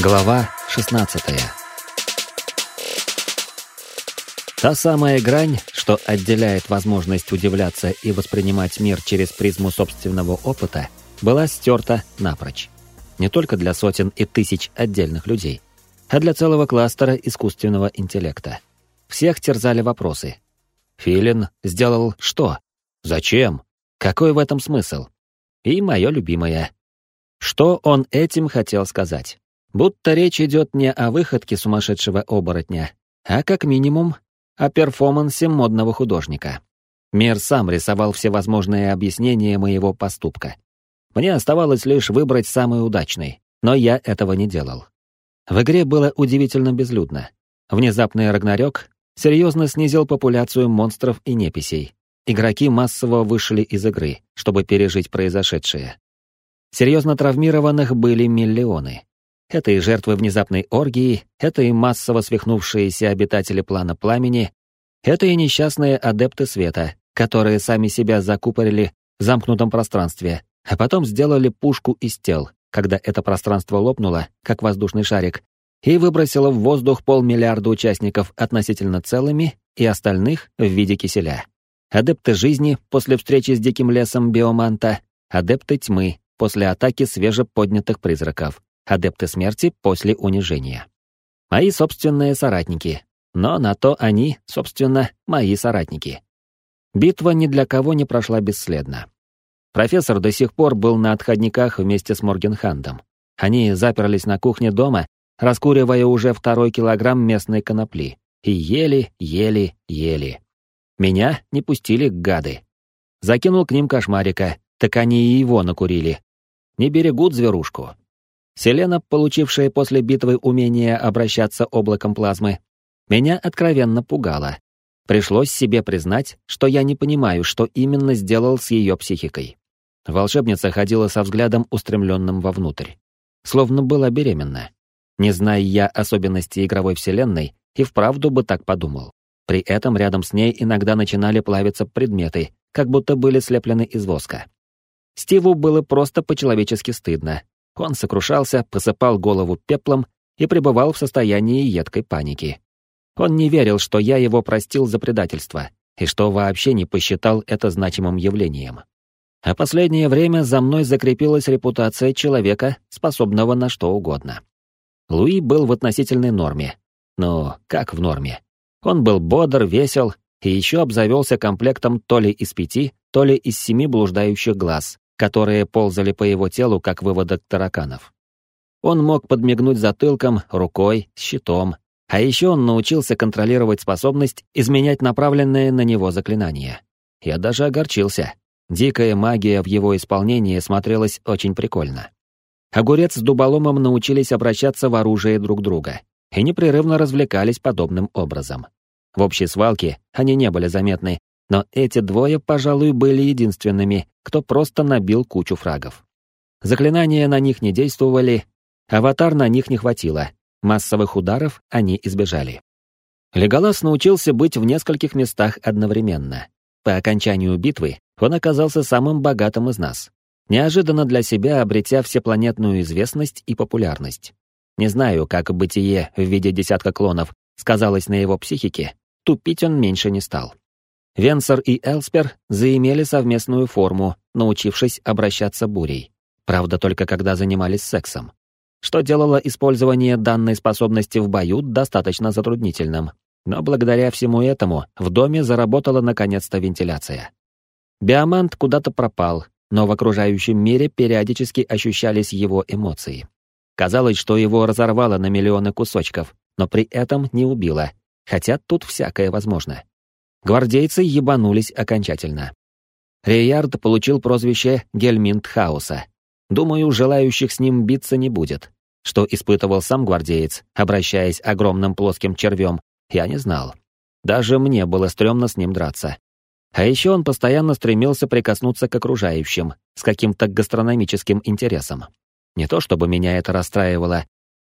Глава 16 Та самая грань, что отделяет возможность удивляться и воспринимать мир через призму собственного опыта, была стерта напрочь. Не только для сотен и тысяч отдельных людей, а для целого кластера искусственного интеллекта. Всех терзали вопросы. Филин сделал что? Зачем? Какой в этом смысл? И мое любимое. Что он этим хотел сказать? Будто речь идет не о выходке сумасшедшего оборотня, а как минимум о перформансе модного художника. Мир сам рисовал всевозможные объяснения моего поступка. Мне оставалось лишь выбрать самый удачный, но я этого не делал. В игре было удивительно безлюдно. Внезапный Рагнарёк серьезно снизил популяцию монстров и неписей. Игроки массово вышли из игры, чтобы пережить произошедшее. Серьезно травмированных были миллионы. Это и жертвы внезапной оргии, это и массово свихнувшиеся обитатели плана пламени, это и несчастные адепты света, которые сами себя закупорили в замкнутом пространстве, а потом сделали пушку из тел, когда это пространство лопнуло, как воздушный шарик, и выбросило в воздух полмиллиарда участников относительно целыми и остальных в виде киселя. Адепты жизни после встречи с диким лесом биоманта, адепты тьмы после атаки свежеподнятых призраков, адепты смерти после унижения. Мои собственные соратники, но на то они, собственно, мои соратники. Битва ни для кого не прошла бесследно. Профессор до сих пор был на отходниках вместе с Моргенхандом. Они заперлись на кухне дома, раскуривая уже второй килограмм местной конопли. И ели, ели, ели. Меня не пустили гады. Закинул к ним кошмарика, так они и его накурили. Не берегут зверушку. Селена, получившая после битвы умение обращаться облаком плазмы, меня откровенно пугала. Пришлось себе признать, что я не понимаю, что именно сделал с ее психикой. Волшебница ходила со взглядом, устремленным вовнутрь. Словно была беременна. Не зная я особенностей игровой вселенной, и вправду бы так подумал. При этом рядом с ней иногда начинали плавиться предметы, как будто были слеплены из воска. Стиву было просто по-человечески стыдно, он сокрушался, посыпал голову пеплом и пребывал в состоянии едкой паники. Он не верил, что я его простил за предательство, и что вообще не посчитал это значимым явлением. А последнее время за мной закрепилась репутация человека, способного на что угодно. Луи был в относительной норме. Но как в норме? Он был бодр, весел и еще обзавелся комплектом то ли из пяти, то ли из семи блуждающих глаз, которые ползали по его телу, как выводок тараканов. Он мог подмигнуть затылком, рукой, щитом, а еще он научился контролировать способность изменять направленные на него заклинания. Я даже огорчился. Дикая магия в его исполнении смотрелась очень прикольно. Огурец с дуболомом научились обращаться в оружие друг друга и непрерывно развлекались подобным образом. В общей свалке они не были заметны, но эти двое, пожалуй, были единственными, кто просто набил кучу фрагов. Заклинания на них не действовали, аватар на них не хватило, массовых ударов они избежали. Леголас научился быть в нескольких местах одновременно. По окончанию битвы он оказался самым богатым из нас, неожиданно для себя обретя всепланетную известность и популярность. Не знаю, как бытие в виде десятка клонов сказалось на его психике, тупить он меньше не стал. Венсер и Элспер заимели совместную форму, научившись обращаться бурей. Правда, только когда занимались сексом. Что делало использование данной способности в бою достаточно затруднительным. Но благодаря всему этому в доме заработала наконец-то вентиляция. Биомант куда-то пропал, но в окружающем мире периодически ощущались его эмоции. Казалось, что его разорвало на миллионы кусочков, но при этом не убило, хотя тут всякое возможно. Гвардейцы ебанулись окончательно. Рейярд получил прозвище Гельминт Хаоса. Думаю, желающих с ним биться не будет. Что испытывал сам гвардеец, обращаясь огромным плоским червем, я не знал. Даже мне было стрёмно с ним драться. А еще он постоянно стремился прикоснуться к окружающим, с каким-то гастрономическим интересом. Не то чтобы меня это расстраивало.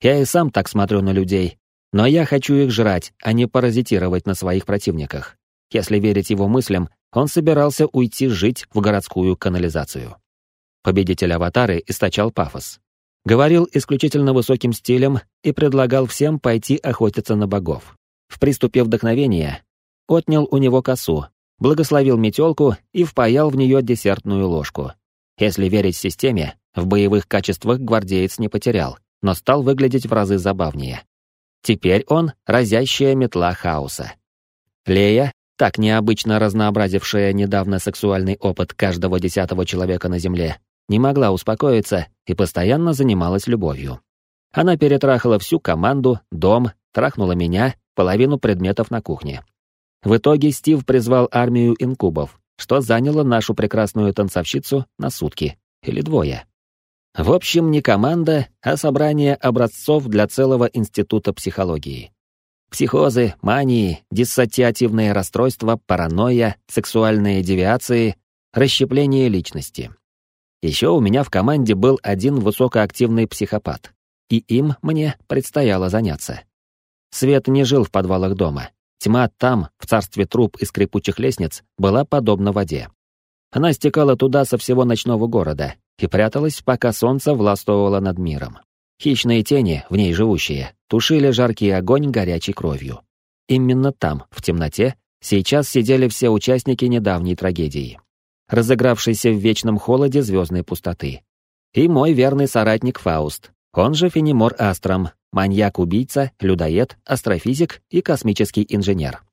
Я и сам так смотрю на людей. Но я хочу их жрать, а не паразитировать на своих противниках. Если верить его мыслям, он собирался уйти жить в городскую канализацию. Победитель аватары источал пафос. Говорил исключительно высоким стилем и предлагал всем пойти охотиться на богов. В приступе вдохновения отнял у него косу, благословил метелку и впаял в нее десертную ложку. Если верить системе, в боевых качествах гвардеец не потерял, но стал выглядеть в разы забавнее. Теперь он — разящая метла хаоса. Лея, так необычно разнообразившая недавно сексуальный опыт каждого десятого человека на Земле, не могла успокоиться и постоянно занималась любовью. Она перетрахала всю команду, дом, трахнула меня, половину предметов на кухне. В итоге Стив призвал армию инкубов, что заняло нашу прекрасную танцовщицу на сутки или двое. В общем, не команда, а собрание образцов для целого института психологии. Психозы, мании, диссоциативные расстройства, паранойя, сексуальные девиации, расщепление личности. Еще у меня в команде был один высокоактивный психопат, и им мне предстояло заняться. Свет не жил в подвалах дома. Тьма там, в царстве труб и скрипучих лестниц, была подобна воде. Она стекала туда со всего ночного города и пряталась, пока солнце властвовало над миром. Хищные тени, в ней живущие, тушили жаркий огонь горячей кровью. Именно там, в темноте, сейчас сидели все участники недавней трагедии, разыгравшейся в вечном холоде звездной пустоты. И мой верный соратник Фауст, он же Фенимор Астром, маньяк-убийца, людоед, астрофизик и космический инженер.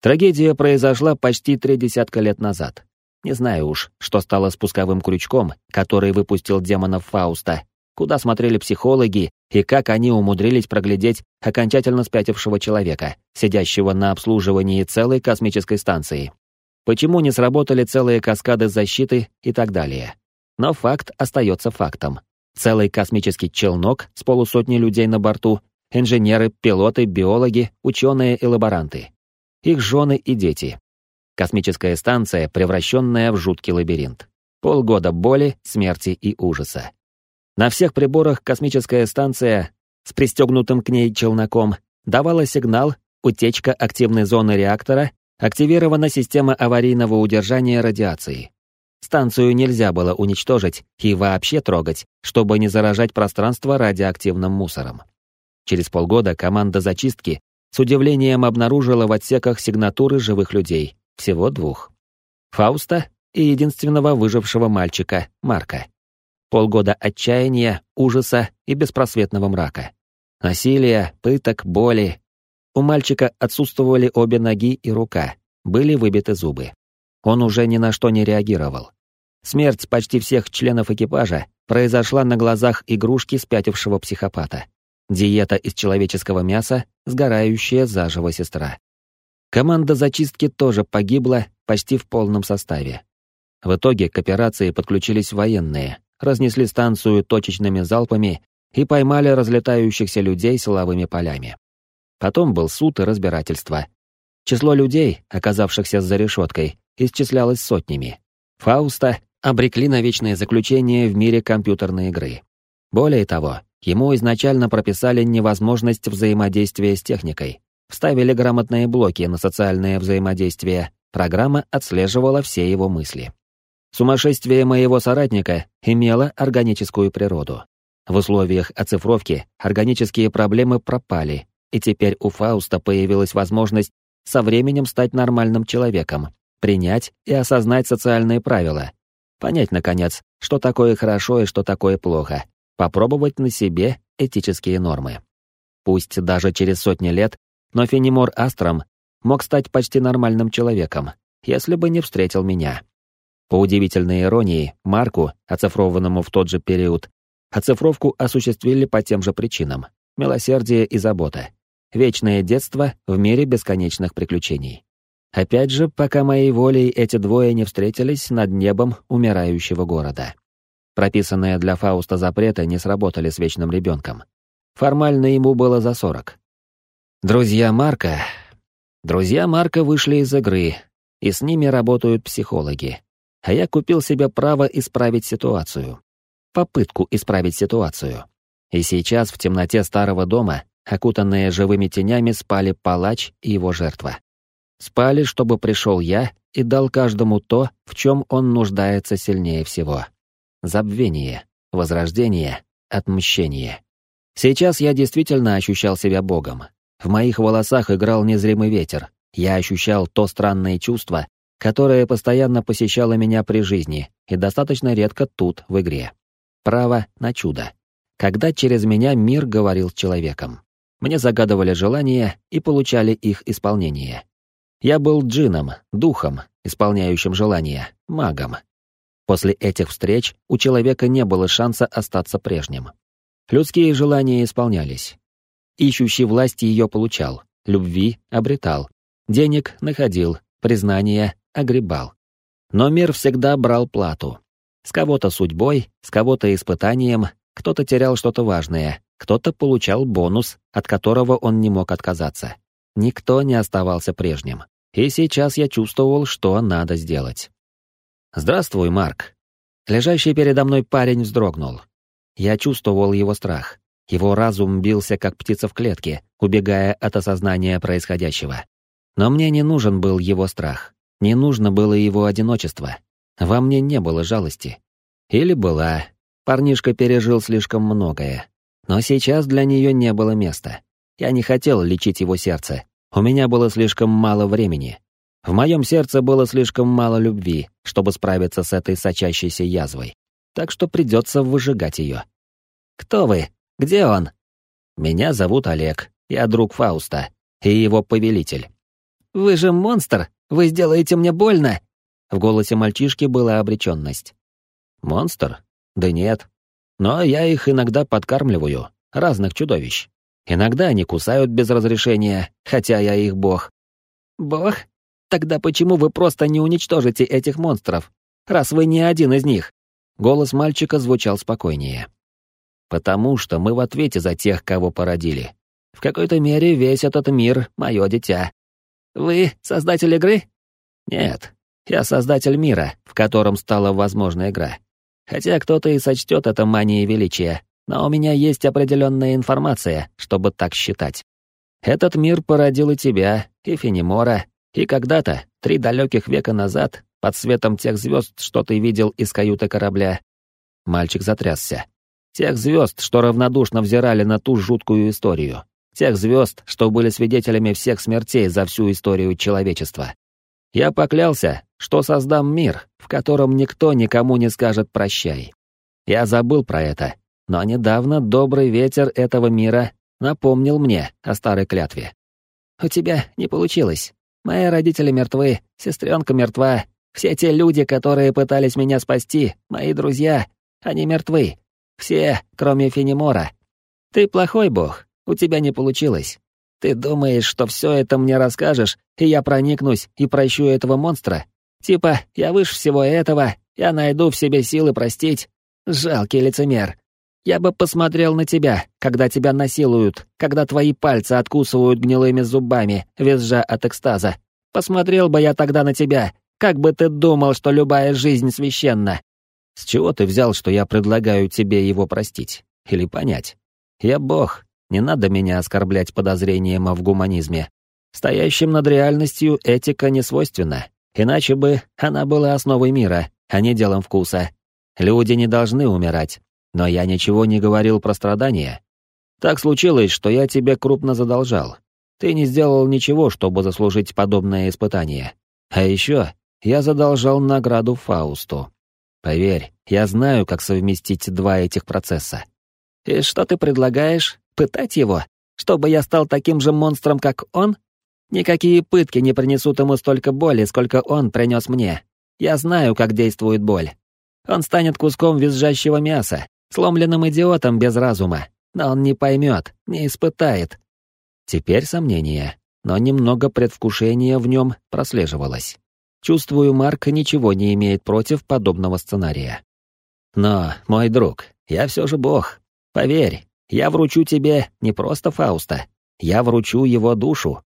Трагедия произошла почти три десятка лет назад. Не знаю уж, что стало спусковым крючком, который выпустил демонов Фауста, куда смотрели психологи и как они умудрились проглядеть окончательно спятившего человека, сидящего на обслуживании целой космической станции. Почему не сработали целые каскады защиты и так далее. Но факт остается фактом. Целый космический челнок с полусотней людей на борту, инженеры, пилоты, биологи, ученые и лаборанты. Их жены и дети. Космическая станция, превращенная в жуткий лабиринт. Полгода боли, смерти и ужаса. На всех приборах космическая станция с пристегнутым к ней челноком давала сигнал «Утечка активной зоны реактора, активирована система аварийного удержания радиации». Станцию нельзя было уничтожить и вообще трогать, чтобы не заражать пространство радиоактивным мусором. Через полгода команда зачистки с удивлением обнаружила в отсеках сигнатуры живых людей, всего двух. Фауста и единственного выжившего мальчика, Марка. Полгода отчаяния, ужаса и беспросветного мрака. Насилия, пыток, боли. У мальчика отсутствовали обе ноги и рука, были выбиты зубы. Он уже ни на что не реагировал. Смерть почти всех членов экипажа произошла на глазах игрушки спятившего психопата. Диета из человеческого мяса, сгорающая заживо сестра. Команда зачистки тоже погибла почти в полном составе. В итоге к операции подключились военные, разнесли станцию точечными залпами и поймали разлетающихся людей силовыми полями. Потом был суд и разбирательство. Число людей, оказавшихся за решеткой, исчислялось сотнями. Фауста обрекли на вечное заключение в мире компьютерной игры. Более того, ему изначально прописали невозможность взаимодействия с техникой. Вставили грамотные блоки на социальное взаимодействие, программа отслеживала все его мысли. Сумасшествие моего соратника имело органическую природу. В условиях оцифровки органические проблемы пропали, и теперь у Фауста появилась возможность со временем стать нормальным человеком, принять и осознать социальные правила, Понять, наконец, что такое хорошо и что такое плохо. Попробовать на себе этические нормы. Пусть даже через сотни лет, но Фенимор Астром мог стать почти нормальным человеком, если бы не встретил меня. По удивительной иронии, Марку, оцифрованному в тот же период, оцифровку осуществили по тем же причинам. Милосердие и забота. Вечное детство в мире бесконечных приключений. Опять же, пока моей волей эти двое не встретились над небом умирающего города. Прописанные для Фауста запреты не сработали с вечным ребенком. Формально ему было за сорок. Друзья Марка... Друзья Марка вышли из игры, и с ними работают психологи. А я купил себе право исправить ситуацию. Попытку исправить ситуацию. И сейчас в темноте старого дома, окутанные живыми тенями, спали палач и его жертва. Спали, чтобы пришел я и дал каждому то, в чем он нуждается сильнее всего. Забвение, возрождение, отмщение. Сейчас я действительно ощущал себя богом. В моих волосах играл незримый ветер. Я ощущал то странное чувство, которое постоянно посещало меня при жизни и достаточно редко тут, в игре. Право на чудо. Когда через меня мир говорил с человеком. Мне загадывали желания и получали их исполнение. Я был джином, духом, исполняющим желания, магом. После этих встреч у человека не было шанса остаться прежним. Людские желания исполнялись. Ищущий власти ее получал, любви обретал, денег находил, признания огребал. Но мир всегда брал плату. С кого-то судьбой, с кого-то испытанием, кто-то терял что-то важное, кто-то получал бонус, от которого он не мог отказаться. Никто не оставался прежним. И сейчас я чувствовал, что надо сделать. «Здравствуй, Марк». Лежащий передо мной парень вздрогнул. Я чувствовал его страх. Его разум бился, как птица в клетке, убегая от осознания происходящего. Но мне не нужен был его страх. Не нужно было его одиночество. Во мне не было жалости. Или была. Парнишка пережил слишком многое. Но сейчас для нее не было места. Я не хотел лечить его сердце. У меня было слишком мало времени. В моем сердце было слишком мало любви, чтобы справиться с этой сочащейся язвой так что придется выжигать ее. «Кто вы? Где он?» «Меня зовут Олег, я друг Фауста и его повелитель». «Вы же монстр! Вы сделаете мне больно!» В голосе мальчишки была обреченность. «Монстр? Да нет. Но я их иногда подкармливаю, разных чудовищ. Иногда они кусают без разрешения, хотя я их бог». «Бог? Тогда почему вы просто не уничтожите этих монстров, раз вы не один из них?» Голос мальчика звучал спокойнее. «Потому что мы в ответе за тех, кого породили. В какой-то мере весь этот мир — мое дитя. Вы создатель игры? Нет, я создатель мира, в котором стала возможна игра. Хотя кто-то и сочтет это манией величия, но у меня есть определенная информация, чтобы так считать. Этот мир породил и тебя, и Фенимора, и когда-то, три далеких века назад, под светом тех звезд, что ты видел из каюты корабля. Мальчик затрясся. Тех звезд, что равнодушно взирали на ту жуткую историю. Тех звезд, что были свидетелями всех смертей за всю историю человечества. Я поклялся, что создам мир, в котором никто никому не скажет «прощай». Я забыл про это, но недавно добрый ветер этого мира напомнил мне о старой клятве. «У тебя не получилось. Мои родители мертвы, сестренка мертва, все те люди, которые пытались меня спасти, мои друзья, они мертвы. Все, кроме Фенимора. Ты плохой бог, у тебя не получилось. Ты думаешь, что все это мне расскажешь, и я проникнусь и прощу этого монстра? Типа, я выше всего этого, я найду в себе силы простить? Жалкий лицемер. Я бы посмотрел на тебя, когда тебя насилуют, когда твои пальцы откусывают гнилыми зубами, визжа от экстаза. Посмотрел бы я тогда на тебя, как бы ты думал, что любая жизнь священна? С чего ты взял, что я предлагаю тебе его простить? Или понять? Я бог, не надо меня оскорблять подозрением в гуманизме. Стоящим над реальностью этика не свойственна, иначе бы она была основой мира, а не делом вкуса. Люди не должны умирать, но я ничего не говорил про страдания. Так случилось, что я тебе крупно задолжал. Ты не сделал ничего, чтобы заслужить подобное испытание. А еще я задолжал награду Фаусту. Поверь, я знаю, как совместить два этих процесса. И что ты предлагаешь? Пытать его? Чтобы я стал таким же монстром, как он? Никакие пытки не принесут ему столько боли, сколько он принес мне. Я знаю, как действует боль. Он станет куском визжащего мяса, сломленным идиотом без разума. Но он не поймет, не испытает. Теперь сомнение, но немного предвкушения в нем прослеживалось. Чувствую, Марк ничего не имеет против подобного сценария. Но, мой друг, я все же бог. Поверь, я вручу тебе не просто Фауста, я вручу его душу.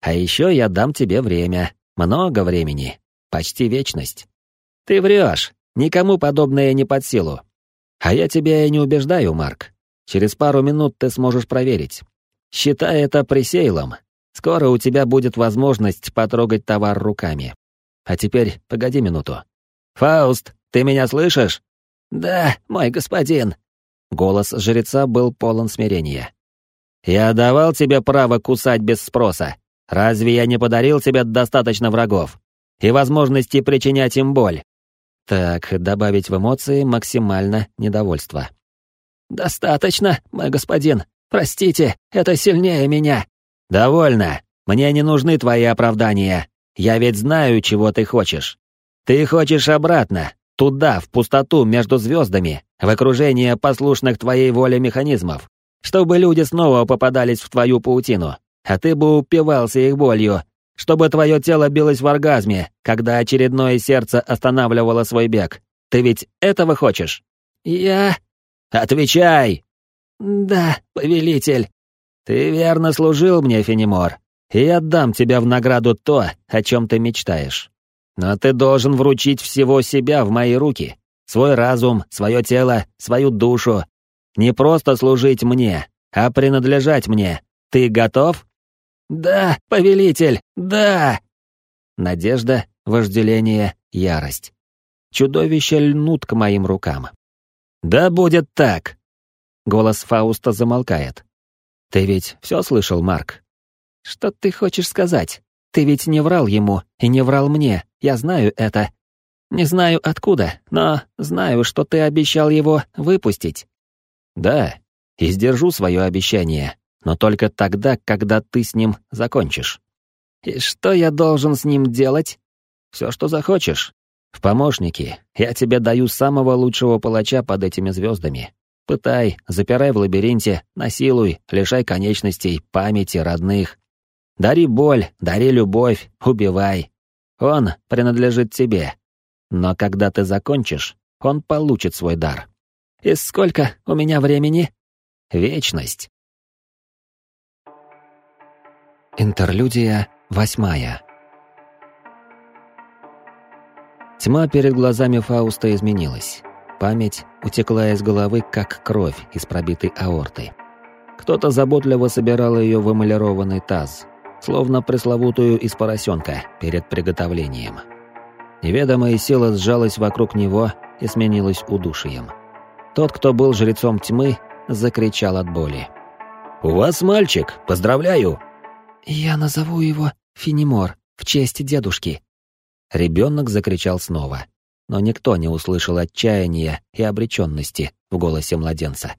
А еще я дам тебе время, много времени, почти вечность. Ты врешь, никому подобное не под силу. А я тебя и не убеждаю, Марк. Через пару минут ты сможешь проверить. Считай это пресейлом. Скоро у тебя будет возможность потрогать товар руками. А теперь погоди минуту. «Фауст, ты меня слышишь?» «Да, мой господин». Голос жреца был полон смирения. «Я давал тебе право кусать без спроса. Разве я не подарил тебе достаточно врагов? И возможности причинять им боль?» Так, добавить в эмоции максимально недовольство. «Достаточно, мой господин. Простите, это сильнее меня». «Довольно. Мне не нужны твои оправдания. Я ведь знаю, чего ты хочешь. Ты хочешь обратно, туда, в пустоту между звездами, в окружение послушных твоей воле механизмов, чтобы люди снова попадались в твою паутину, а ты бы упивался их болью, чтобы твое тело билось в оргазме, когда очередное сердце останавливало свой бег. Ты ведь этого хочешь? Я... Отвечай! Да, повелитель. Ты верно служил мне, Фенимор, и отдам тебе в награду то, о чем ты мечтаешь. Но ты должен вручить всего себя в мои руки. Свой разум, свое тело, свою душу. Не просто служить мне, а принадлежать мне. Ты готов? Да, повелитель, да! Надежда, вожделение, ярость. Чудовища льнут к моим рукам. Да будет так! Голос Фауста замолкает. Ты ведь все слышал, Марк? Что ты хочешь сказать? Ты ведь не врал ему и не врал мне, я знаю это. Не знаю откуда, но знаю, что ты обещал его выпустить. Да, и сдержу свое обещание, но только тогда, когда ты с ним закончишь. И что я должен с ним делать? Все, что захочешь. В помощники я тебе даю самого лучшего палача под этими звездами. Пытай, запирай в лабиринте, насилуй, лишай конечностей, памяти, родных. Дари боль, дари любовь, убивай. Он принадлежит тебе. Но когда ты закончишь, он получит свой дар. И сколько у меня времени? Вечность. Интерлюдия восьмая. Тьма перед глазами Фауста изменилась. Память утекла из головы, как кровь из пробитой аорты. Кто-то заботливо собирал ее в эмалированный таз, словно пресловутую из поросенка перед приготовлением. Неведомая сила сжалась вокруг него и сменилась удушием. Тот, кто был жрецом тьмы, закричал от боли. «У вас мальчик! Поздравляю!» «Я назову его Финимор в честь дедушки». Ребенок закричал снова, но никто не услышал отчаяния и обреченности в голосе младенца.